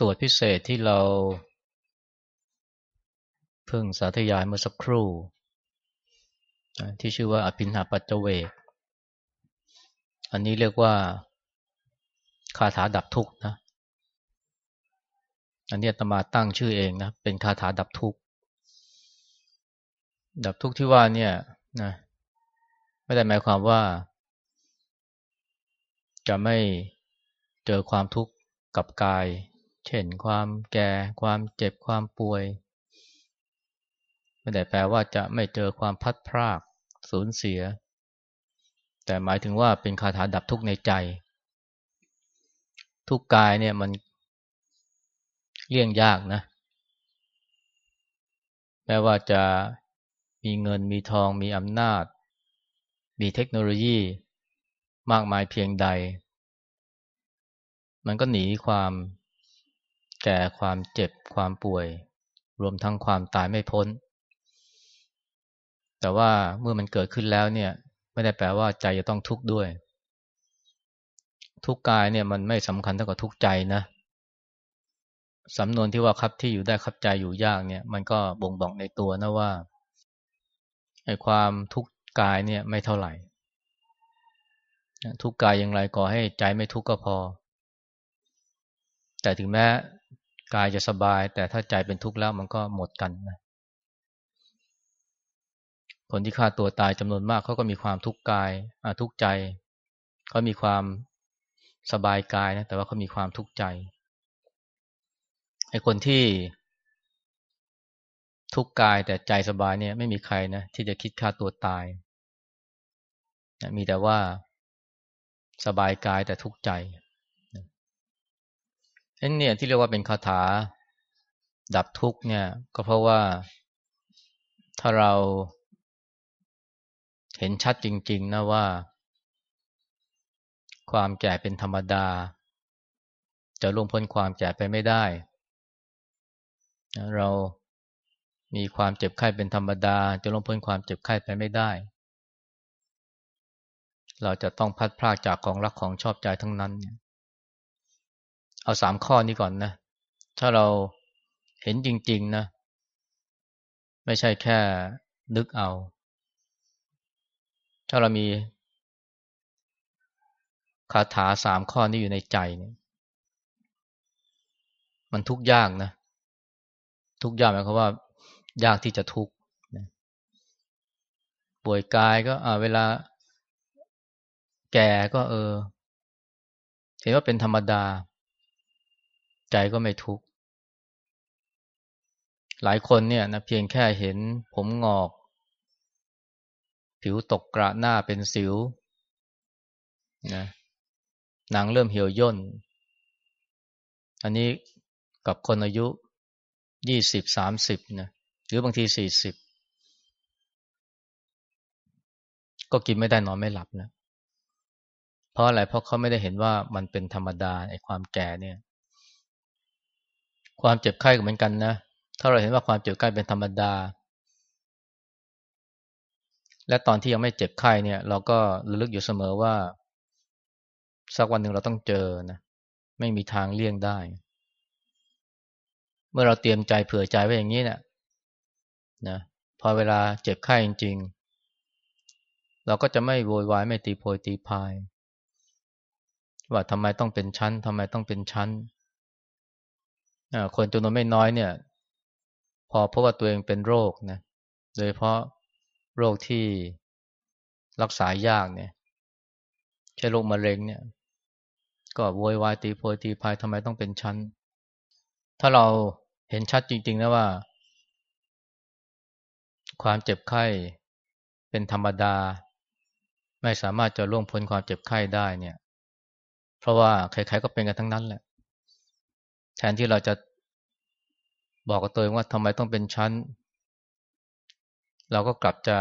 สวดพิเศษที่เราเพิ่งสาธยายเมื่อสักครู่ ที่ชื่อว่าอภินหาปัจเวก อันนี้เรียกว่าคาถาดับทุกข์นะ อันนี้ตมาตั้งชื่อเองนะ เป็นคาถาดับทุกข์ ดับทุกข์ที่ว่าเนี่ยนะไม่ได้หมายความว่า จะไม่เจอความทุกข์กับกาย เช่นความแก่ ความเจ็บความป่วย ไม่ได้แปลว่าจะไม่เจอความพัดพรากสูญเสีย แต่หมายถึงว่าเป็นคาถาดับทุกข์ในใจ ทุกกายเนี่ยมันเลี่ยงยากนะแม้ว่าจะมีเงินมีทองมีอำนาจ มีเทคโนโลยีมากมายเพียงใด มันก็หนีความ แก่ความเจ็บความป่วย รวมทั้งความตายไม่พ้น แต่ว่าเมื่อมันเกิดขึ้นแล้วเนี่ย ไม่ได้แปลว่าใจจะต้องทุกข์ด้วย ทุกกายเนี่ยมันไม่สำคัญเท่ากับทุกใจนะสำนวนที่ว่าครับที่อยู่ได้ครับใจอยู่ยากเนี่ย มันก็บ่งบอกในตัวนะว่าไอ้ความทุกข์กายเนี่ยไม่เท่าไหร่ ทุกกายอย่างไรก่อให้ใจไม่ทุกข์ก็พอ แต่ถึงแม้ กายจะสบาย แต่ถ้าใจเป็นทุกข์แล้วมันก็หมดกันนะคนที่ฆ่าตัวตายจำนวนมากเขาก็มีความทุกข์กายทุกข์ใจเขามีความสบายกายนะแต่ว่าเขามีความทุกข์ใจไอ้คนที่ทุกข์กายแต่ใจสบายเนี่ยไม่มีใครนะที่จะคิดฆ่าตัวตายมีแต่ว่าสบายกายแต่ทุกข์ใจ นั้นเนี่ยที่เรียกว่าเป็นคาถาดับทุกเนี่ย ก็เพราะว่าถ้าเราเห็นชัดจริง ๆ นะว่า ความแก่เป็นธรรมดา จะล่วงพ้นความแก่ไปไม่ได้ เรามีความเจ็บไข้เป็นธรรมดา จะล่วงพ้นความเจ็บไข้ไปไม่ได้ เราจะต้องพัดพลากจากของรักของชอบใจทั้งนั้นเนี่ย เอาสามข้อนี้ก่อนนะ ถ้าเราเห็นจริง ๆนะ ไม่ใช่แค่นึกเอา ถ้าเรามีคาถาสามข้อนี้อยู่ในใจเนี่ย มันทุกยากนะ ทุกยากหมายความว่า ยากที่จะทุกนะป่วยกายก็เวลาแก่ก็เออ เห็นว่าเป็นธรรมดา ใจก็ไม่ทุกข์ หลายคนเนี่ยนะเพียงแค่เห็นผมงอก ผิวตกกระหน้าเป็นสิวนะหนังเริ่มเหี่ยวย่น อันนี้กับคนอายุยี่สิบสามสิบนะหรือบางทีสี่สิบก็กินไม่ได้นอนไม่หลับนะ เพราะอะไรเพราะเขาไม่ได้เห็นว่ามันเป็นธรรมดาไอ้ความแก่เนี่ย ความเจ็บไข้ก็เหมือนกันนะ ถ้าเราเห็นว่าความเจ็บไข้เป็นธรรมดา และตอนที่ยังไม่เจ็บไข้เนี่ย เราก็ระลึกอยู่เสมอว่า สักวันหนึ่งเราต้องเจอนะ ไม่มีทางเลี่ยงได้ เมื่อเราเตรียมใจเผื่อใจไว้อย่างนี้เนะี่ยนะพอเวลาเจ็บไข้จริงๆ เราก็จะไม่โวยวายไม่ตีโพยตีพาย ว่าทำไมต้องเป็นชั้นทำไมต้องเป็นชั้น คนจำนวนไม่น้อยเนี่ย พอพบว่าตัวเองเป็นโรคนะโดยเพราะโรคที่รักษายากเนี่ยเช่นโรคมะเร็งเนี่ย ก็โวยวายตีโพยตีพายทำไมต้องเป็นชั้น ถ้าเราเห็นชัดจริง ๆ นะว่า ความเจ็บไข้เป็นธรรมดา ไม่สามารถจะล่วงพ้นความเจ็บไข้ได้เนี่ย เพราะว่าใครๆก็เป็นกันทั้งนั้นแหละ แทนที่เราจะบอกกับตัวเองว่าทำไมต้องเป็นชั้น เราก็กลับจะ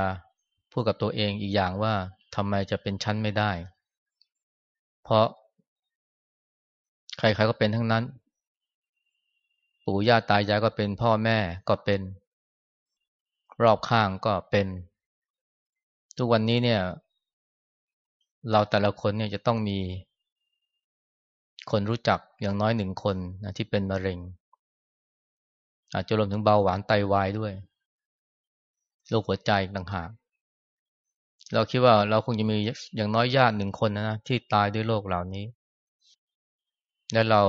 พูดกับตัวเองอีกอย่างว่าทำไมจะเป็นชั้นไม่ได้ เพราะ ใครๆก็เป็นทั้งนั้น ปู่ย่าตายายก็เป็นพ่อแม่ก็เป็น รอบข้างก็เป็น ทุกวันนี้เนี่ย เราแต่ละคนเนี่ยจะต้องมี คนรู้จักอย่างน้อยหนึ่งคนนะที่เป็นมะเร็ง อาจจะรวมถึงเบาหวานไตาวายด้วยโรคหัวใจต่างหากเราคิดว่าเราคงจะมีอย่างน้อยญาติหนึ่งคนนะนะ ที่ตายด้วยโรคเหล่านี้ และเรา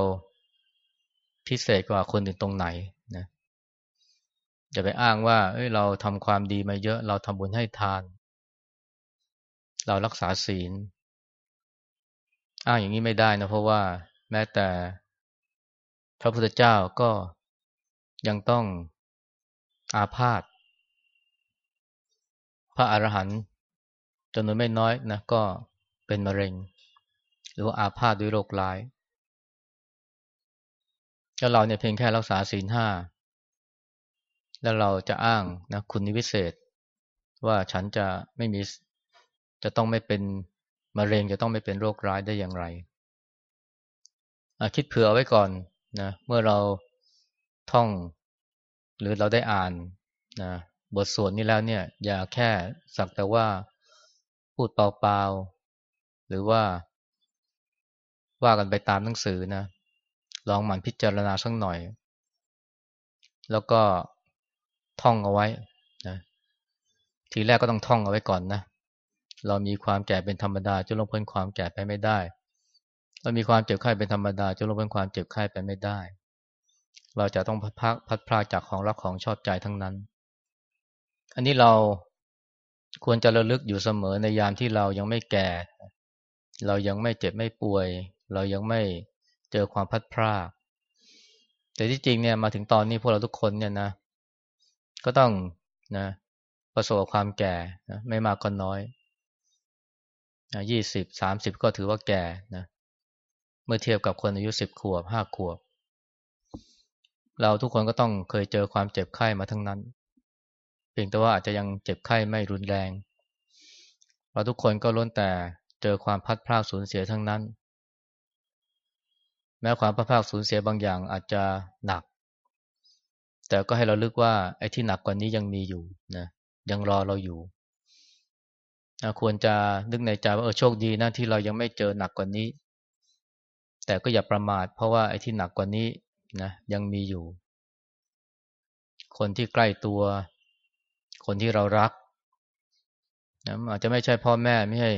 พิเศษกว่าคนอื่นตรงไหนนะจะไปอ้างว่าเอ้ยเราทำความดีมาเยอะ เราทำบุญให้ทาน เรารักษาศีล อ้างอย่างนี้ไม่ได้นะเพราะว่า แม้แต่พระพุทธเจ้าก็ยังต้องอาพาธพระอรหันต์จำนวนไม่น้อยนะก็เป็นมะเร็ง หรือว่าอาพาธด้วยโรคร้ายแล้วเราเนี่ยเพียงแค่รักษาศีลห้าแล้วเราจะอ้างนะคุณนิวิเศษ ว่าฉันจะไม่มีจะต้องไม่เป็นมะเร็งจะต้องไม่เป็นโรคร้ายได้อย่างไร คิดเผื่อไว้ก่อนนะเมื่อเราท่องหรือเราได้อ่านนะบทสวดนี้แล้วเนี่ย อย่าแค่สักแต่ว่าพูดเปล่าๆหรือว่า ว่ากันไปตามหนังสือนะลองหมั่นพิจารณาสักหน่อย แล้วก็ท่องเอาไว้นะทีแรกก็ต้องท่องเอาไว้ก่อนนะเรามีความแก่เป็นธรรมดาจะลงพ้นความแก่ไปไม่ได้ เรามีความเจ็บไข้เป็นธรรมดาจะลงพ้นความเจ็บไข้ไปไม่ได้ เราจะต้องพัดพัดพลาจากของรักของชอบใจทั้งนั้น อันนี้เราควรจะระลึกอยู่เสมอในยามที่เรายังไม่แก่ เรายังไม่เจ็บไม่ป่วย เรายังไม่เจอความพัดพลาดแต่ที่จริงเนี่ยมาถึงตอนนี้พวกเราทุกคนเนี่ยนะ ก็ต้องนะประสบความแก่นะไม่มากก็น้อยยี่สิบสามสิบก็ถือว่าแก่นะ มื่อเทียบกับคนอายุสิบขวบห้าขวบ เราทุกคนก็ต้องเคยเจอความเจ็บไข้มาทั้งนั้น เพียงแต่ว่าอาจจะยังเจ็บไข้ไม่รุนแรง เราทุกคนก็ล้นแต่เจอความพัดพลาดสูญเสียทั้งนั้น แม้ความพัดพลาดสูญเสียบางอย่างอาจจะหนัก แต่ก็ให้เราลึกว่าไอ้ที่หนักกว่านี้ยังมีอยู่นะยังรอเราอยู่ควรจะนึกในใจว่าเออโชคดีนะที่เรายังไม่เจอหนักกว่านี้ แต่ก็อย่าประมาท เพราะว่าไอ้ที่หนักกว่านี้นะยังมีอยู่ คนที่ใกล้ตัว คนที่เรารักนะอาจจะไม่ใช่พ่อแม่ไม่ใช่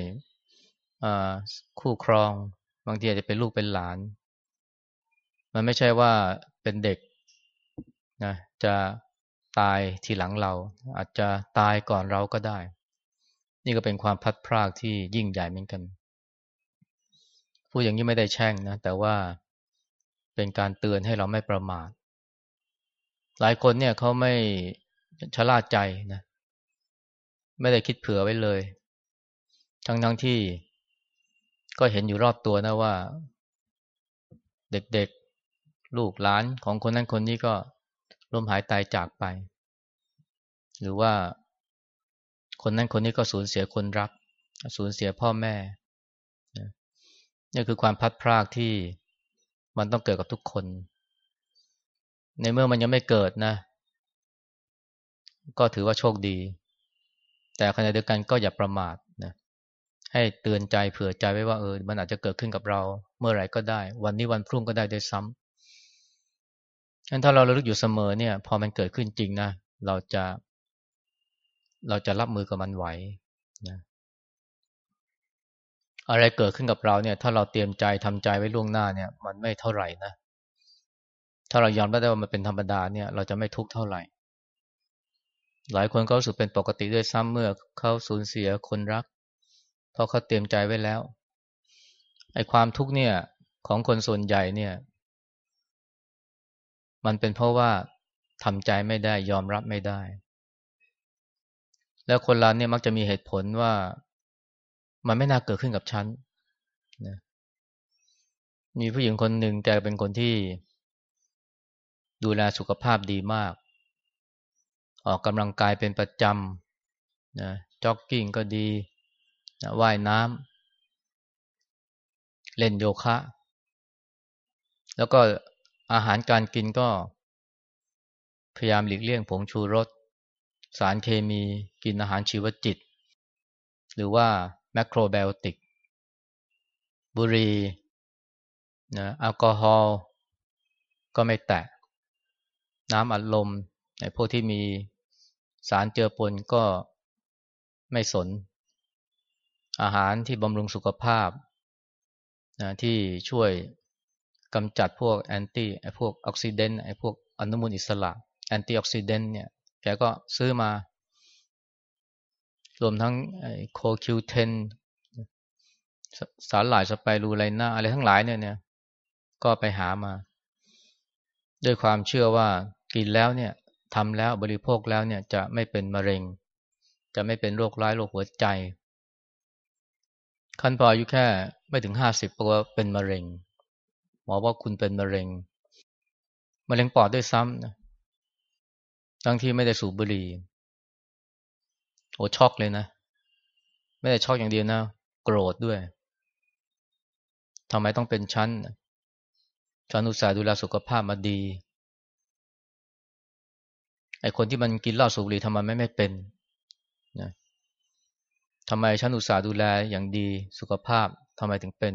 คู่ครอง บางทีอาจจะเป็นลูกเป็นหลาน มันไม่ใช่ว่าเป็นเด็กนะจะตายทีหลังเรา อาจจะตายก่อนเราก็ได้ นี่ก็เป็นความพัดพรากที่ยิ่งใหญ่เหมือนกัน พูดอย่างนี้ไม่ได้แช่งนะ แต่ว่าเป็นการเตือนให้เราไม่ประมาท หลายคนเนี่ยเขาไม่ชะล่าใจนะ ไม่ได้คิดเผื่อไว้เลย ทั้งทั้งที่ก็เห็นอยู่รอบตัวนะว่า เด็กๆ ลูกหลานของคนนั้นคนนี้ก็ล้มหายตายจากไป หรือว่าคนนั้นคนนี้ก็สูญเสียคนรัก สูญเสียพ่อแม่ นี่คือความพัดพรากที่มันต้องเกิดกับทุกคน ในเมื่อมันยังไม่เกิดนะ ก็ถือว่าโชคดี แต่ขณะเดียวกันก็อย่าประมาทนะให้เตือนใจเผื่อใจไว้ว่าเออ มันอาจจะเกิดขึ้นกับเรา เมื่อไหร่ก็ได้ วันนี้วันพรุ่งก็ได้ด้วยซ้ำงั้นถ้าเราระลึกอยู่เสมอเนี่ย พอมันเกิดขึ้นจริงนะเราจะ เราจะรับมือกับมันไหวนะ อะไรเกิดขึ้นกับเราเนี่ย ถ้าเราเตรียมใจทำใจไว้ล่วงหน้าเนี่ย มันไม่เท่าไหร่นะ ถ้าเรายอมรับได้ว่ามันเป็นธรรมดาเนี่ย เราจะไม่ทุกข์เท่าไหร่ หลายคนก็รู้สึกเป็นปกติด้วยซ้ำเมื่อเขาสูญเสียคนรัก เพราะเขาเตรียมใจไว้แล้วไอ้ความทุกข์เนี่ย ของคนส่วนใหญ่เนี่ย มันเป็นเพราะว่าทำใจไม่ได้ยอมรับไม่ได้ แล้วคนเราเนี่ยมักจะมีเหตุผลว่า มันไม่น่าเกิดขึ้นกับฉันนะมีผู้หญิงคนหนึ่งแกเป็นคนที่ ดูแลสุขภาพดีมาก ออกกำลังกายเป็นประจำนะจ็อกกิ้งก็ดีนะว่ายน้ำเล่นโยคะ แล้วก็อาหารการกินก็ พยายามหลีกเลี่ยงผงชูรส สารเคมีกินอาหารชีวจิต หรือว่า แมคโครไบโอติก บุรีนะแอลกอฮอล์ก็ไม่แตะ น้ำอัดลมในพวกที่มีสารเจือปนก็ไม่สน อาหารที่บำรุงสุขภาพนะที่ช่วยกำจัดพวก anti ไอพวก oxidant ไอพวกอนุมูลอิสระ antioxidant เนี่ยแกก็ซื้อมา รวมทั้งไอ CoQ10 สารหลาย spirulina อะไรทั้งหลายเนี่ยเนี่ย ก็ไปหามา ด้วยความเชื่อว่ากินแล้วเนี่ยทำแล้วบริโภคแล้วเนี่ยจะไม่เป็นมะเร็ง จะไม่เป็นโรคร้ายโรคหัวใจขั้นพออายุแค่ไม่ถึงห้าสิบปว่าเป็นมะเร็ง หมอว่าคุณเป็นมะเร็ง มะเร็งปอดด้วยซ้ำนะทั้งที่ไม่ได้สูบบุหรี่ โอ้ช็อกเลยนะ ไม่ได้ช็อกอย่างเดียวนะ โกรธด้วยทำไมต้องเป็นชั้นฉันอุตส่าห์ดูแลสุขภาพมาดี ไอคนที่มันกินเหล้าสูบบุหรี่ทำไมไม่ไม่เป็นนะทำไมฉันอุตส่าห์ดูแลอย่างดีสุขภาพทำไมถึงเป็น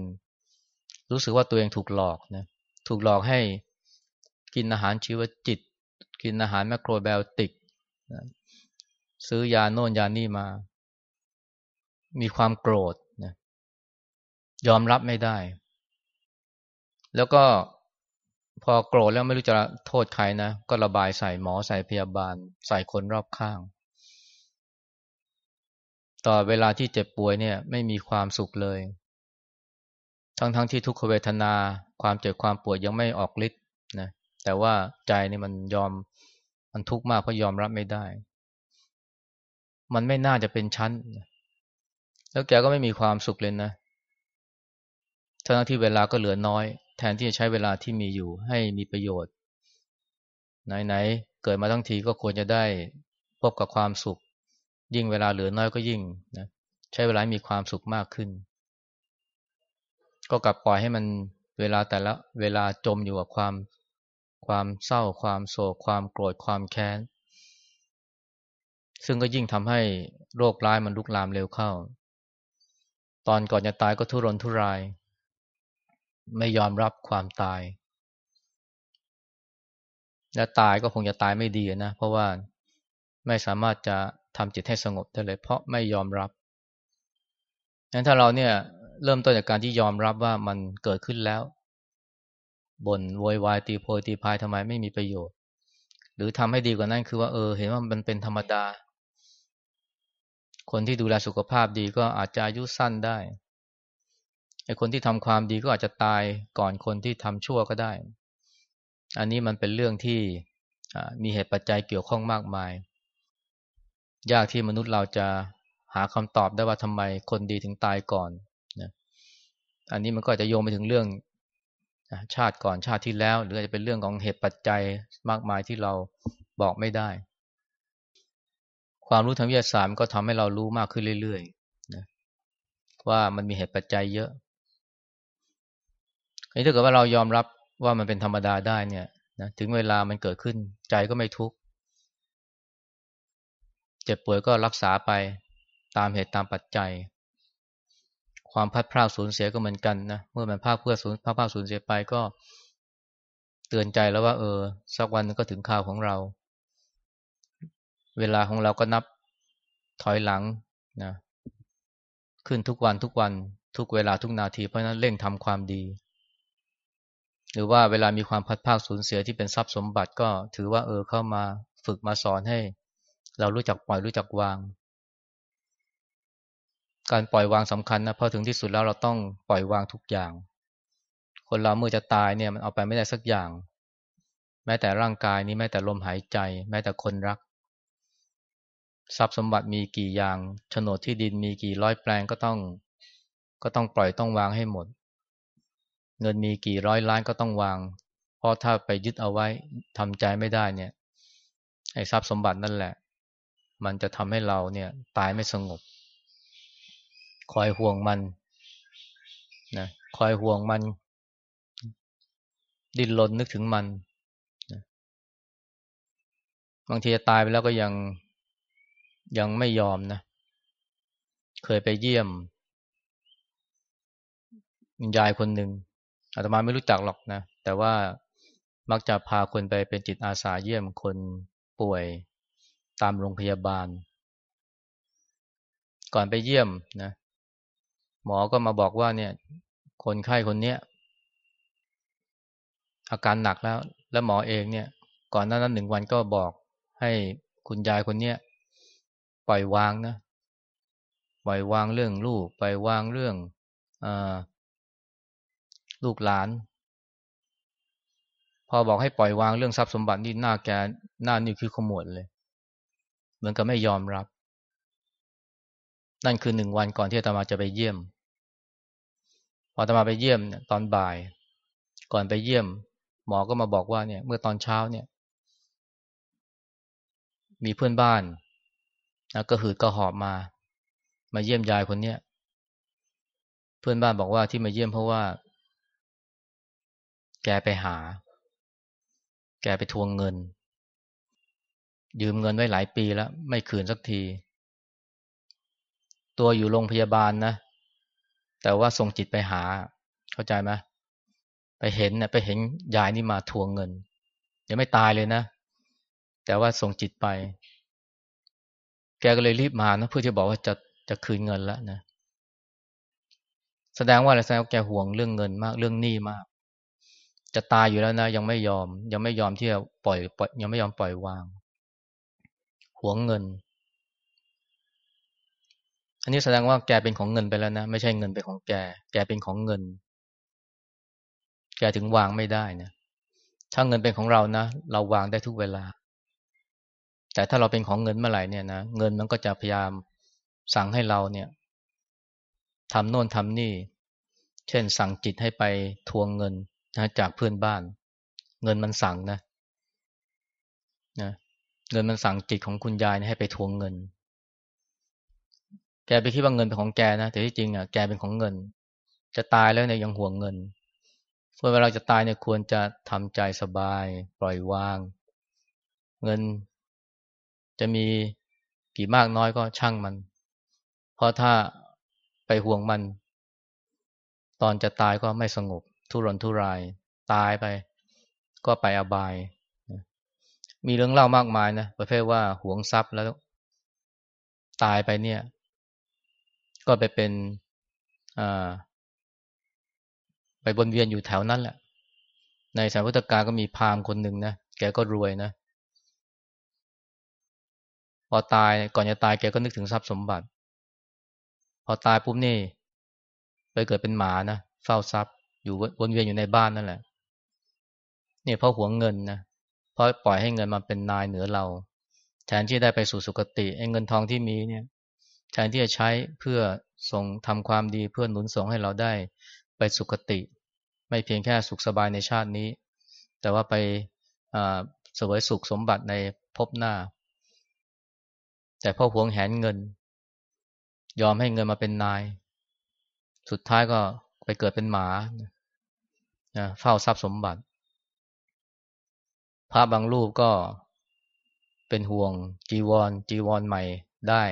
รู้สึกว่าตัวเองถูกหลอกนะถูกหลอกให้กินอาหารชีวจิต กินอาหารแมคโครไบโอติกนะ ซื้อยาโน่นยานี่มา มีความโกรธนะยอมรับไม่ได้ แล้วก็พอโกรธแล้วไม่รู้จะโทษใครนะ ก็ระบายใส่หมอใส่พยาบาล ใส่คนรอบข้าง ต่อเวลาที่เจ็บป่วยเนี่ย ไม่มีความสุขเลย ทั้งๆทที่ทุกขเวทนา ความเจ็บความปวดยังไม่ออกฤทธิ์นะแต่ว่าใจนี่มันยอมมันทุกข์มากเพราะยอมรับไม่ได้ มันไม่น่าจะเป็นชั้น แล้วแกก็ไม่มีความสุขเลยนะทั้งที่เวลาก็เหลือน้อย แทนที่จะใช้เวลาที่มีอยู่ให้มีประโยชน์ ไหนๆ เกิดมาทั้งทีก็ควรจะได้พบกับความสุข ยิ่งเวลาเหลือน้อยก็ยิ่งนะใช้เวลามีความสุขมากขึ้น ก็กลับปล่อยให้มันเวลาแต่ละเวลาจมอยู่กับความความเศร้าความโศกความโกรธความแค้น ซึ่งก็ยิ่งทำให้โรคร้ายมันลุกลามเร็วเข้า ตอนก่อนจะตายก็ทุรนทุราย ไม่ยอมรับความตาย และตายก็คงจะตายไม่ดีนะ เพราะว่าไม่สามารถจะทำจิตให้สงบได้เลย เพราะไม่ยอมรับงั้นถ้าเราเนี่ยเริ่มต้นจากการที่ยอมรับว่ามันเกิดขึ้นแล้วบน่นโวยวายตีโพยตีพายทำไมไม่มีประโยชน์ หรือทำให้ดีกว่านั้นคือว่าเออ เห็นว่ามันเป็นธรรมดา คนที่ดูแลสุขภาพดีก็อาจจะอายุสั้นได้ไอ้คนที่ทำความดีก็อาจจะตายก่อนคนที่ทำชั่วก็ได้ อันนี้มันเป็นเรื่องที่มีเหตุปัจจัยเกี่ยวข้องมากมาย ยากที่มนุษย์เราจะหาคำตอบได้ว่าทำไมคนดีถึงตายก่อนนะอันนี้มันก็จะโยงไปถึงเรื่องชาติก่อนชาติที่แล้ว หรืออาจจะเป็นเรื่องของเหตุปัจจัยมากมายที่เราบอกไม่ได้ ความรู้ทางวิทยาศาสตร์ก็ทำให้เรารู้มากขึ้นเรื่อยๆนะว่ามันมีเหตุปัจจัยเยอะอันนี้ถ้าเกิดว่าเรายอมรับว่ามันเป็นธรรมดาได้เนี่ยนะถึงเวลามันเกิดขึ้น ใจก็ไม่ทุกข์เจ็บป่วยก็รักษาไปตามเหตุตามปัจจัย ความพัดพลาดสูญเสียก็เหมือนกันนะเมื่อมันพลาดเพื่อสูญพลาดพลาดสูญเสียไปก็ เตือนใจแล้วว่า เออ สักวันนึงก็ถึงข่าวของเรา เวลาของเราก็นับถอยหลังนะขึ้นทุกวันทุกวันทุกเวลาทุกนาที เพราะนั้นเร่งทำความดี หรือว่าเวลามีความพัดพลาดสูญเสียที่เป็นทรัพย์สมบัติก็ถือว่าเออเข้ามาฝึกมาสอนให้ เรารู้จักปล่อยรู้จักวาง การปล่อยวางสำคัญนะเพราะถึงที่สุดแล้วเราต้องปล่อยวางทุกอย่าง คนเราเมื่อจะตายเนี่ยมันเอาไปไม่ได้สักอย่าง แม้แต่ร่างกายนี้แม้แต่ลมหายใจ แม้แต่คนรัก ทรัพย์สมบัติมีกี่อย่างโฉนดที่ดินมีกี่ร้อยแปลงก็ต้อง ก็ต้องปล่อยต้องวางให้หมด เงินมีกี่ร้อยล้านก็ต้องวาง เพราะถ้าไปยึดเอาไว้ทำใจไม่ได้เนี่ยไอ้ทรัพย์สมบัตินั่นแหละ มันจะทำให้เราเนี่ย ตายไม่สงบ คอยห่วงมันนะคอยห่วงมัน ดิ้นรนนึกถึงมันนะบางทีจะตายไปแล้วก็ยัง ยังไม่ยอมนะ เคยไปเยี่ยมยายคนหนึ่งอาตมาไม่รู้จักหรอกนะ แต่ว่ามักจะพาคนไปเป็นจิตอาสาเยี่ยมคนป่วยตามโรงพยาบาล ก่อนไปเยี่ยมนะหมอก็มาบอกว่าเนี่ย คนไข้คนเนี้ยอาการหนักแล้ว และหมอเองเนี่ย ก่อนหน้านั้นหนึ่งวันก็บอกให้คุณยายคนเนี้ย ปล่อยวางนะปล่อยวางเรื่องลูกปล่อยวางเรื่องอลูกหลาน พอบอกให้ปล่อยวางเรื่องทรัพย์สมบัตินี่หน้าแกหน้านี่คือขมวดเลย เหมือนกับไม่ยอมรับ นั่นคือหนึ่งวันก่อนที่อาตมาจะไปเยี่ยม พออาตมาไปเยี่ยมเนี่ยตอนบ่าย ก่อนไปเยี่ยม หมอก็มาบอกว่าเนี่ย เมื่อตอนเช้าเนี่ย มีเพื่อนบ้าน ก็หืดก็หอบมา มาเยี่ยมยายคนเนี้ยเพื่อนบ้านบอกว่าที่มาเยี่ยมเพราะว่า แกไปหา แกไปทวงเงิน ยืมเงินไว้หลายปีแล้ว ไม่คืนสักที ตัวอยู่โรงพยาบาลนะ แต่ว่าส่งจิตไปหา เข้าใจไหมไปเห็นนะไปเห็นยายนี่มาทวงเงินยังไม่ตายเลยนะ แต่ว่าส่งจิตไป แกก็เลยรีบมานะเพื่อจะบอกว่าจะจะคืนเงินแล้วนะแสดงว่าอะไรแสดงว่าแกห่วงเรื่องเงินมากเรื่องหนี้มาก จะตายอยู่แล้วนะ ยังไม่ยอม ยังไม่ยอมที่จะปล่อยปล่อย ยังไม่ยอมปล่อยวางห่วงเงิน อันนี้แสดงว่าแกเป็นของเงินไปแล้วนะ ไม่ใช่เงินเป็นของแก แกเป็นของเงิน แกถึงวางไม่ได้นะถ้าเงินเป็นของเรานะเราวางได้ทุกเวลา แต่ถ้าเราเป็นของเงินเมื่อไหร่เนี่ยนะเงินมันก็จะพยายามสั่งให้เราเนี่ยทำโน่นทำนี่ เช่นสั่งจิตให้ไปทวงเงินนะจากเพื่อนบ้าน เงินมันสั่งนะนะเงินมันสั่งจิตของคุณยายให้ไปทวงเงิน แกไปคิดว่าเงินเป็นของแกนะแต่ที่จริงอะแกเป็นของเงิน จะตายแล้วเนี่ยยังห่วงเงินเวลาจะตายเนี่ยควรจะทำใจสบาย ปล่อยวาง เงิน จะมีกี่มากน้อยก็ช่างมัน เพราะถ้าไปห่วงมัน ตอนจะตายก็ไม่สงบ ทุรนทุราย ตายไป ก็ไปอบาย มีเรื่องเล่ามากมายนะประเภทว่าห่วงทรัพย์แล้ว ตายไปเนี่ย ก็ไปเป็นไปบนเวียนอยู่แถวนั้นแหละ ในสายพุทธกาลก็มีพราหมณ์คนหนึ่งนะ แกก็รวยนะ พอตายก่อนจะตายแกก็นึกถึงทรัพย์สมบัติ พอตายปุ๊บนี่ไปเกิดเป็นหมานะเฝ้าทรัพย์ อยู่วนเวียนอยู่ในบ้านนั่นแหละเนี่ยเพราะหวงเงินนะเพราะปล่อยให้เงินมาเป็นนายเหนือเรา แทนที่ได้ไปสู่สุคติไอ้เงินทองที่มีเนี่ย แทนที่จะใช้เพื่อส่งทำความดีเพื่อหนุนส่งให้เราได้ไปสุคติ ไม่เพียงแค่สุขสบายในชาตินี้ แต่ว่าไปสวยสุขสมบัติในภพหน้า แต่พ่อหวงแหนเงิน ยอมให้เงินมาเป็นนาย สุดท้ายก็ไปเกิดเป็นหมานะเฝ้าทรัพย์สมบัติ พระบางรูปก็เป็นห่วงจีวร จีวรใหม่ได้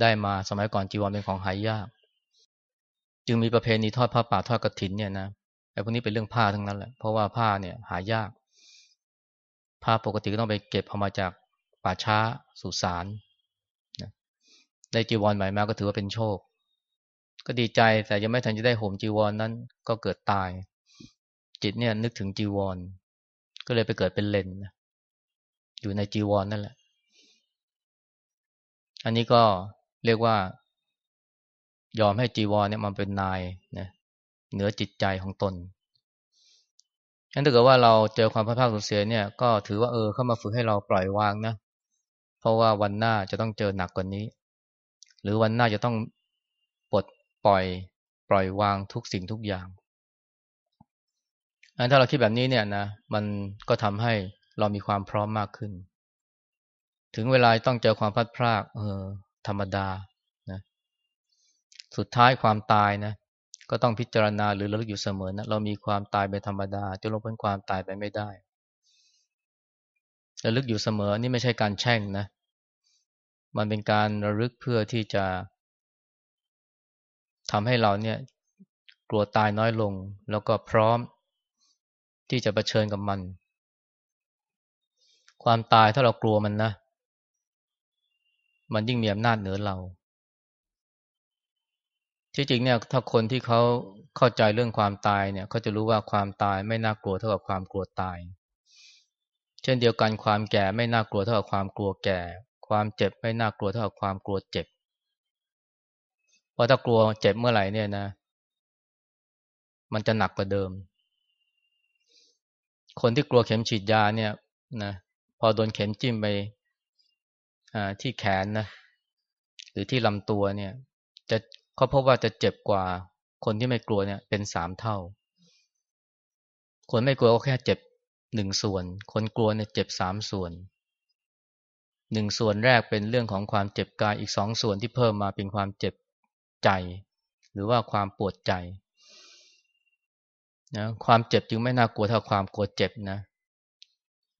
ได้มาสมัยก่อนจีวรเป็นของหายาก จึงมีประเพณีทอดผ้าป่าทอดกระถินเนี่ยนะไอ้พวกนี้เป็นเรื่องผ้าทั้งนั้นแหละเพราะว่าผ้าเนี่ยหายาก ผ้าปกติก็ต้องไปเก็บเอามาจาก ป่าช้าสุสานนะได้จีวรใหม่มาก็ถือว่าเป็นโชค ก็ดีใจแต่ยังไม่ทันจะได้ห่มจีวรนนั้น ก็เกิดตาย จิตเนี่ยนึกถึงจีวร ก็เลยไปเกิดเป็นเลนนะอยู่ในจีวรนนั่นแหละ อันนี้ก็เรียกว่า ยอมให้จีวรเนี่ยมันเป็นนายนะเหนือจิตใจของตนงั้นถ้าเกิดว่าเราเจอความพลาดพลาดสูญเสียเนี่ยก็ถือว่าเออเข้ามาฝึกให้เราปล่อยวางนะ เพราะว่าวันหน้าจะต้องเจอหนักกว่านี้ หรือวันหน้าจะต้องปลดปล่อยปล่อยวางทุกสิ่งทุกอย่างถ้าเราคิดแบบนี้เนี่ยนะมันก็ทำให้เรามีความพร้อมมากขึ้น ถึงเวลาต้องเจอความพัดพลากเออธรรมดานะสุดท้ายความตายนะก็ต้องพิจารณาหรือระลึกอยู่เสมอนะเรามีความตายเป็นธรรมดาจะลงพ้นความตายไปไม่ได้ ระลึกอยู่เสมอนี่ไม่ใช่การแช่งนะ มันเป็นการระลึกเพื่อที่จะทำให้เราเนี่ย กลัวตายน้อยลง แล้วก็พร้อม ที่จะะเผชิญกับมัน ความตายถ้าเรากลัวมันนะ มันยิ่งมีอำนาจเหนือเรา ที่จริงเนี่ย ถ้าคนที่เขาเข้าใจเรื่องความตายเนี่ยเขาจะรู้ว่าความตายไม่น่ากลัวเท่ากับความกลัวตาย เช่นเดียวกันความแก่ไม่น่ากลัวเท่ากับความกลัวแก่ ความเจ็บไม่น่ากลัวเท่ากับความกลัวเจ็บ เพราะถ้ากลัวเจ็บเมื่อไหร่เนี่ยนะ มันจะหนักกว่าเดิม คนที่กลัวเข็มฉีดยาเนี่ยนะพอโดนเข็มจิ้มไปที่แขนนะหรือที่ลำตัวเนี่ย จะเขาพบว่าจะเจ็บกว่า คนที่ไม่กลัวเนี่ยเป็นสามเท่า คนไม่กลัวก็แค่เจ็บ หนึ่งส่วน คนกลัวเนี่ยเจ็บสามส่วนหนึ่งส่วนแรกเป็นเรื่องของความเจ็บกายอีกสองส่วนที่เพิ่มมาเป็นความเจ็บใจ หรือว่าความปวดใจนะความเจ็บจึงไม่น่ากลัวเท่าความกลัวเจ็บนะ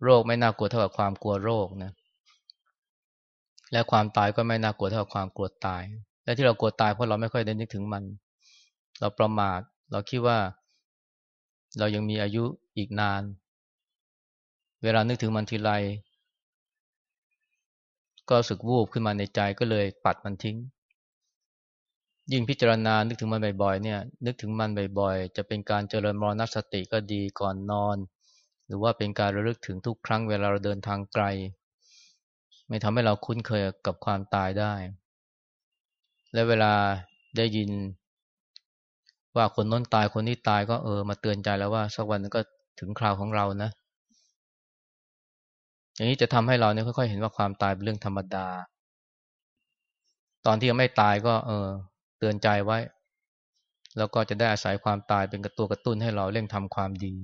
โรคไม่น่ากลัวเท่ากับความกลัวโรคนะและความตายก็ไม่น่ากลัวเท่าความกลัวตาย และที่เรากลัวตายเพราะเราไม่ค่อยได้นึกถึงมัน เราประมาทเราคิดว่า เรายังมีอายุอีกนาน เวลานึกถึงมันทีไร ก็สึกวูบขึ้นมาในใจก็เลยปัดมันทิ้ง ยิ่งพิจารณา นึกถึงมันบ่อยๆ เนี่ย นึกถึงมันบ่อยๆ จะเป็นการเจริญมรณสติก็ดีก่อนนอน หรือว่าเป็นการระลึกถึงทุกครั้งเวลาเราเดินทางไกล ไม่ทำให้เราคุ้นเคยกับความตายได้ และเวลาได้ยิน ว่าคนน้นตายคนนี้ตายก็เออมาเตือนใจแล้วว่าสักวันก็ถึงคราวของเรานะ อย่างนี้จะทำให้เราเนี่ยค่อยๆเห็นว่าความตายเป็นเรื่องธรรมดา ตอนที่ยังไม่ตายก็เออเตือนใจไว้ แล้วก็จะได้อาศัยความตายเป็นกระตัวกระตุ้นให้เราเร่งทำความดี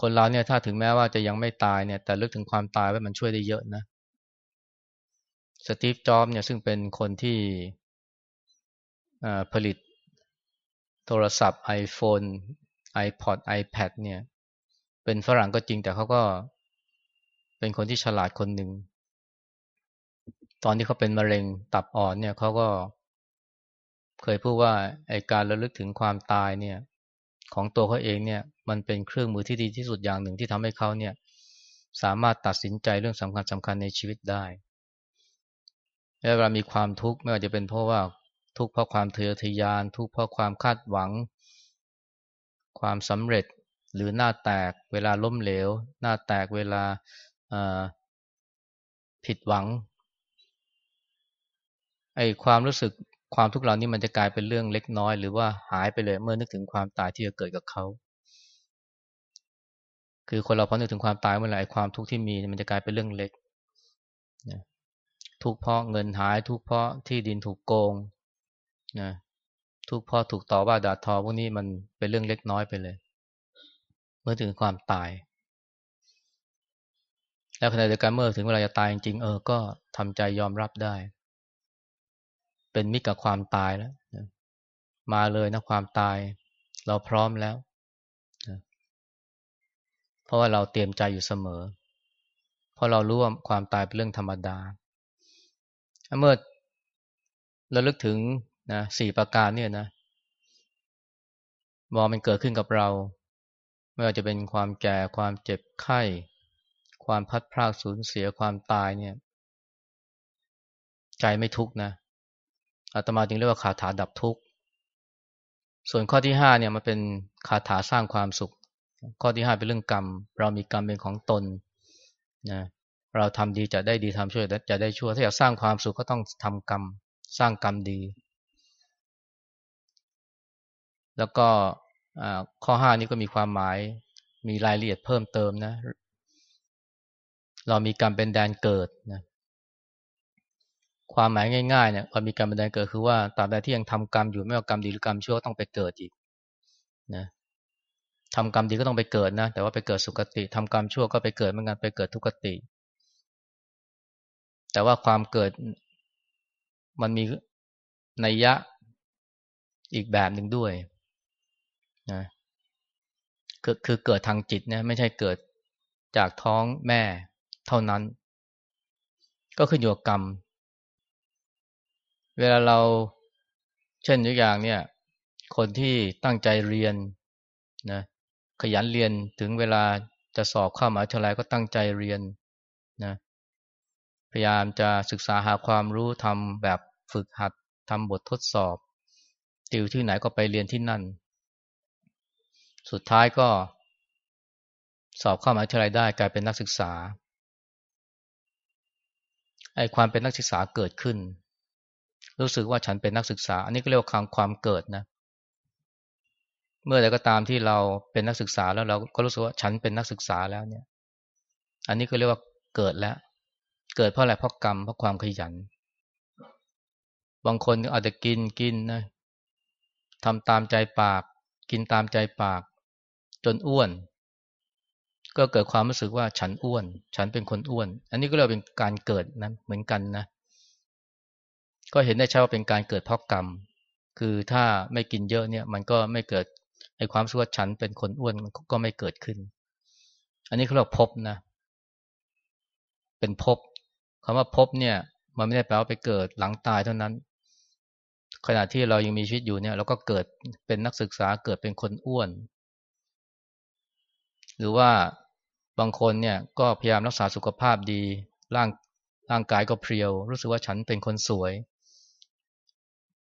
คนเราเนี่ยถ้าถึงแม้ว่าจะยังไม่ตายเนี่ย แต่ลึกถึงความตายไว้มันช่วยได้เยอะนะสตีฟจ็อบเนี่ยซึ่งเป็นคนที่ผลิตโทรศัพท์ iPhone iPod iPad เนี่ย เป็นฝรั่งก็จริงแต่เขาก็เป็นคนที่ฉลาดคนหนึ่ง ตอนที่เขาเป็นมะเร็งตับอ่อนเนี่ยเขาก็เคยพูดว่าไอการระลึกถึงความตายเนี่ย ของตัวเขาเองเนี่ย มันเป็นเครื่องมือที่ดีที่สุดอย่างหนึ่งที่ทำให้เขาเนี่ย สามารถตัดสินใจเรื่องสำคัญสำคัญในชีวิตได้และเวลามีความทุกข์ไม่ว่าจะเป็นเพราะว่าทุกข์เพราะความเทอทยาน ทุกข์เพราะความคาดหวัง ความสำเร็จ หรือหน้าแตกเวลาล้มเหลว หน้าแตกเวลาผิดหวังไอ้ความรู้สึกความทุกข์เหล่านี้มันจะกลายเป็นเรื่องเล็กน้อย หรือว่าหายไปเลยเมื่อนึกถึงความตายที่จะเกิดกับเขาคือคนเราพอนึกถึงความตายเมื่อไหร่ความทุกข์ที่มีมันจะกลายเป็นเรื่องเล็กทุกเพราะเงินหายทุกเพราะที่ดินถูกโกงนะทุกเพราะถูกต่อว่าด่าทอพวกนี้มันเป็นเรื่องเล็กน้อยไปเลย เมื่อถึงความตาย แล้วขณะเดียวกันเมื่อถึงเวลาจะตายจริงเออก็ทำใจยอมรับได้ เป็นมิตรกับความตายแล้วมาเลยนะความตาย เราพร้อมแล้วเพราะว่าเราเตรียมใจอยู่เสมอ เพราะเรารู้ว่าความตายเป็นเรื่องธรรมดา เมื่อเราลึกถึงนะสี่ประการเนี่ยนะมองมันเกิดขึ้นกับเรา ไม่ว่าจะเป็นความแก่ความเจ็บไข้ ความพัดพรากสูญเสียความตายเนี่ย ใจไม่ทุกนะอาตมาจึงเรียกว่าคาถาดับทุกข์ส่วนข้อที่ห้าเนี่ยมันเป็นคาถาสร้างความสุข ข้อที่ห้าเป็นเรื่องกรรม เรามีกรรมเป็นของตนนะเราทำดีจะได้ดีทำชั่วจะได้ชั่วถ้าอยากสร้างความสุขก็ต้องทำกรรม สร้างกรรมดี แล้วก็ ข้อห้านี้ก็มีความหมาย มีรายละเอียดเพิ่มเติมนะ เรามีกรรมเป็นแดนเกิดนะความหมายง่ายๆเนี่ยความีกรรมบันแดาลเกิดคือว่าตราบใดที่ยังทำกรรมอยู่ไม่ว่ากรรมดีหรือกรรมชั่วต้องไปเกิดอีกนะทำกรรมดีก็ต้องไปเกิดนะ แต่ว่าไปเกิดสุคติทำกรรมชั่วก็ไปเกิดเหมือนกันไปเกิดทุกติ แต่ว่าความเกิดมันมีนัยยะอีกแบบหนึ่งด้วย นะคือคือเกิดทางจิตนะไม่ใช่เกิดจากท้องแม่เท่านั้น ก็ขึ้นอยู่กับกรรม เวลาเราเช่นตัวอย่างเนี่ย คนที่ตั้งใจเรียนนะขยันเรียนถึงเวลาจะสอบเข้ามหาวิทยาลัยก็ตั้งใจเรียนนะพยายามจะศึกษาหาความรู้ทำแบบฝึกหัดทำบททดสอบ ติวที่ไหนก็ไปเรียนที่นั่น สุดท้ายก็ สอบเข้ามหาวิทยาลัยได้กลายเป็นนักศึกษาไอ้ความเป็นนักศึกษาเกิดขึ้น รู้สึกว่าฉันเป็นนักศึกษา อันนี้ก็เรียกว่าความความเกิดนะ เมื่อใดก็ตามที่เราเป็นนักศึกษาแล้วเราก็รู้สึกว่าฉันเป็นนักศึกษาแล้วเนี่ย อันนี้ก็เรียกว่าเกิดแล้ว เกิดเพราะอะไรเพราะกรรมเพราะความขยัน บางคนอาจจะกินกินนะทำตามใจปาก กินตามใจปาก จนอ้วน ก็เกิดความรู้สึกว่าฉันอ้วน ฉันเป็นคนอ้วน อันนี้ก็เรียกเป็นการเกิดนะเหมือนกันนะ ก็เห็นได้ชัดว่าเป็นการเกิดเพราะกรรม คือถ้าไม่กินเยอะเนี่ย มันก็ไม่เกิดไอ้ความสุขฉันเป็นคนอ้วนมันก็ไม่เกิดขึ้น อันนี้เขาเรียกพบนะ เป็นพบคำว่าพบเนี่ย มันไม่ได้แปลว่าไปเกิดหลังตายเท่านั้น ขณะที่เรายังมีชีวิตอยู่เนี่ย เราก็เกิดเป็นนักศึกษาเกิดเป็นคนอ้วน หรือว่าบางคนเนี่ยก็พยายามรักษาสุขภาพดี ร่างร่างกายก็เพรียว รู้สึกว่าฉันเป็นคนสวย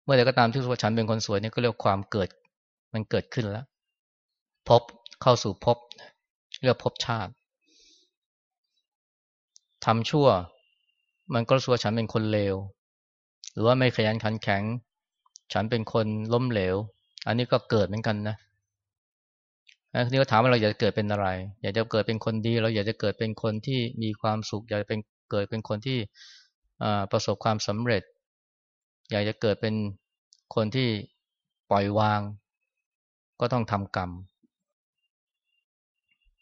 เมื่อใดก็ตามที่รู้ว่าฉันเป็นคนสวยนี่ก็เรียกความเกิด มันเกิดขึ้นแล้ว พบเข้าสู่พบเรียกพบชาติทำชั่ว มันก็รู้ว่าฉันเป็นคนเลว หรือว่าไม่ขยันขันแข็ง ฉันเป็นคนล้มเหลว อันนี้ก็เกิดเหมือนกันนะ ทีนี้ก็ถามว่าเราอยากจะเกิดเป็นอะไร อยากจะเกิดเป็นคนดี เราอยากจะเกิดเป็นคนที่มีความสุข อยากจะเป็นเกิดเป็นคนที่ประสบความสำเร็จ อยากจะเกิดเป็นคนที่ปล่อยวาง ก็ต้องทำกรรม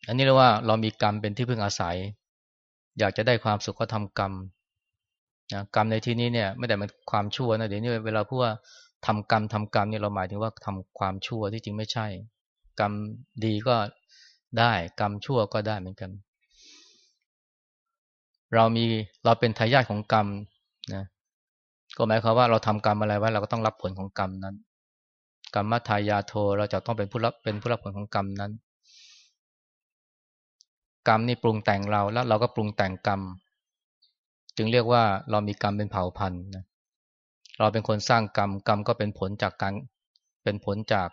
อันนี้เรียกว่าเรามีกรรมเป็นที่พึ่งอาศัย อยากจะได้ความสุขก็ทำกรรมนะกรรมในที่นี้เนี่ยไม่ได้เป็นความชั่วนะเดี๋ยวนี้เวลาพูดว่าทำกรรมทำกรรมเนี่ยเราหมายถึงว่าทำความชั่วที่จริงไม่ใช่ กรรมดีก็ได้กรรมชั่วก็ได้เหมือนกัน เรามีเราเป็นทายาทของกรรมนะก็หมายความว่าเราทำกรรมอะไรไว้เราก็ต้องรับผลของกรรมนั้น กรรมทายาโทเราจะต้องเป็นผู้รับเป็นผู้รับผลของกรรมนั้น กรรมนี่ปรุงแต่งเราแล้วเราก็ปรุงแต่งกรรม จึงเรียกว่าเรามีกรรมเป็นเผ่าพันธุ์นะเราเป็นคนสร้างกรรมกรรมก็เป็นผลจากการเป็นผลจาก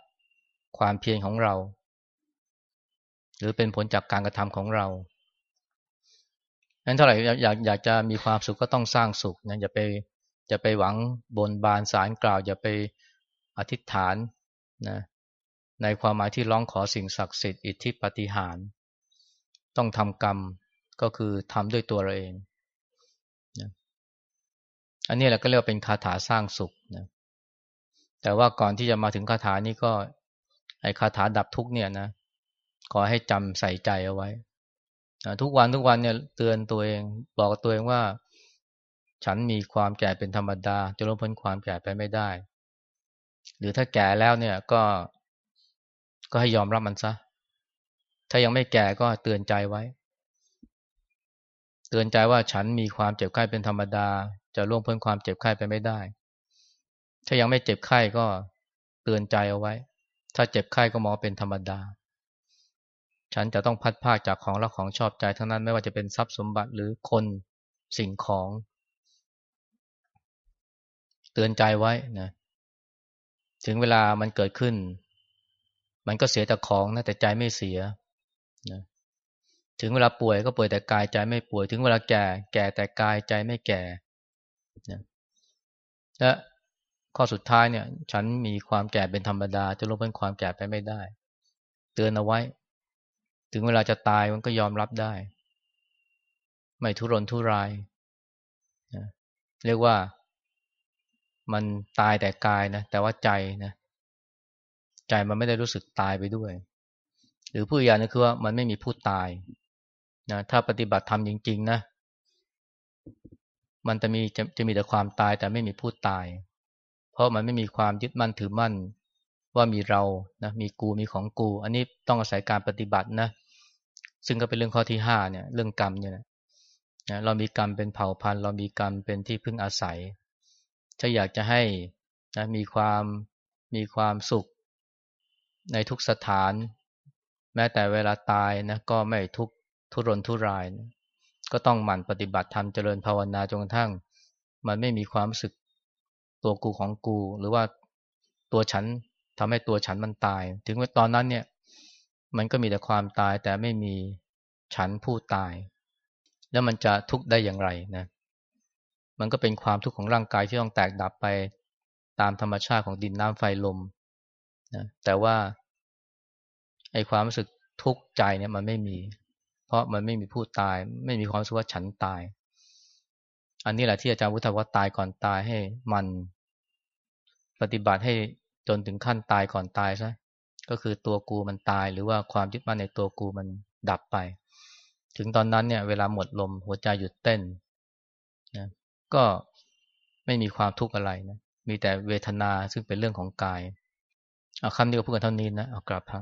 ความเพียรของเรา หรือเป็นผลจากการกระทำของเรานั้นเท่าไหร่อยากอยากจะมีความสุขก็ต้องสร้างสุขนะอย่าไปอย่าไปหวังบนบานสารกล่าว อย่าไปอธิษฐานนะในความหมายที่ร้องขอสิ่งศักดิ์สิทธิ์อิทธิปฏิหารต้องทำกรรมก็คือทำด้วยตัวเราเองนะอันนี้แหละก็เรียกว่าเป็นคาถาสร้างสุขนะแต่ว่าก่อนที่จะมาถึงคาถานี้ก็ ไอ้คาถาดับทุกเนี่ยนะขอให้จำใส่ใจเอาไว้นะทุกวันทุกวันเนี่ยเตือนตัวเองบอกตัวเองว่า ฉันมีความแก่เป็นธรรมดาจะล้มพ้นความแก่ไปไม่ได้ หรือถ้าแก่แล้วเนี่ยก็ ก็ให้ยอมรับมันซะ ถ้ายังไม่แก่ก็เตือนใจไว้ เตือนใจว่าฉันมีความเจ็บไข้เป็นธรรมดา จะล่วงพ้นความเจ็บไข้ไปไม่ได้ ถ้ายังไม่เจ็บไข้ก็เตือนใจเอาไว้ ถ้าเจ็บไข้ก็มองเป็นธรรมดา ฉันจะต้องพัดภาคจากของรักของชอบใจทั้งนั้นไม่ว่าจะเป็นทรัพย์สมบัติหรือคนสิ่งของ เตือนใจไว้นะถึงเวลามันเกิดขึ้น มันก็เสียแต่ของนะแต่ใจไม่เสียนะถึงเวลาป่วยก็ป่วยแต่กายใจไม่ป่วย ถึงเวลาแก่ แก่แต่กายใจไม่แก่นะและ ข้อสุดท้ายเนี่ย ฉันมีความแก่เป็นธรรมดา จะลบเพ้นความแก่ไปไม่ได้ เตือนเอาไว้ ถึงเวลาจะตายมันก็ยอมรับได้ ไม่ทุรนทุรายนะเรียกว่ามันตายแต่กายนะแต่ว่าใจนะใจมันไม่ได้รู้สึกตายไปด้วย หรือผู้อีกอย่างนึงคือว่ามันไม่มีผู้ตายนะถ้าปฏิบัติธรรมจริง ๆ นะ มันจะมีจะจะมีแต่ความตายแต่ไม่มีผู้ตาย เพราะมันไม่มีความยึดมั่นถือมั่น ว่ามีเรานะมีกูมีของกู อันนี้ต้องอาศัยการปฏิบัตินะ ซึ่งก็เป็นเรื่องข้อที่ห้าเนี่ยเรื่องกรรมเนี่ยนะเรามีกรรมเป็นเผ่าพันธุ์ เรามีกรรมเป็นที่พึ่งอาศัย ถ้าอยากจะให้นะมีความมีความสุข ในทุกสถาน แม้แต่เวลาตายนะก็ไม่ทุกทุรนทุรายนะก็ต้องหมั่นปฏิบัติธรรมเจริญภาวนาจนกระทั่ง มันไม่มีความรู้สึก ตัวกูของกู หรือว่าตัวฉันทำให้ตัวฉันมันตาย ถึงว่าตอนนั้นเนี่ย มันก็มีแต่ความตายแต่ไม่มีฉันผู้ตาย แล้วมันจะทุกข์ได้อย่างไรนะมันก็เป็นความทุกข์ของร่างกายที่ต้องแตกดับไปตามธรรมชาติของดินน้ำไฟลมนะแต่ว่าไอ้ความรู้สึกทุกข์ใจเนี่ยมันไม่มี เพราะมันไม่มีผู้ตาย ไม่มีความรู้สึกว่าฉันตาย อันนี้แหละที่อาจารย์วุฒิว่าตายก่อนตายให้มัน ปฏิบัติให้จนถึงขั้นตายก่อนตายซะก็คือตัวกูมันตายหรือว่าความยึดมั่นในตัวกูมันดับไป ถึงตอนนั้นเนี่ย เวลาหมดลมหัวใจหยุดเต้นนะก็ไม่มีความทุกข์อะไรนะมีแต่เวทนาซึ่งเป็นเรื่องของกายเอาคำนี้ก็พูดกันเท่านี้นะเอากลับพระ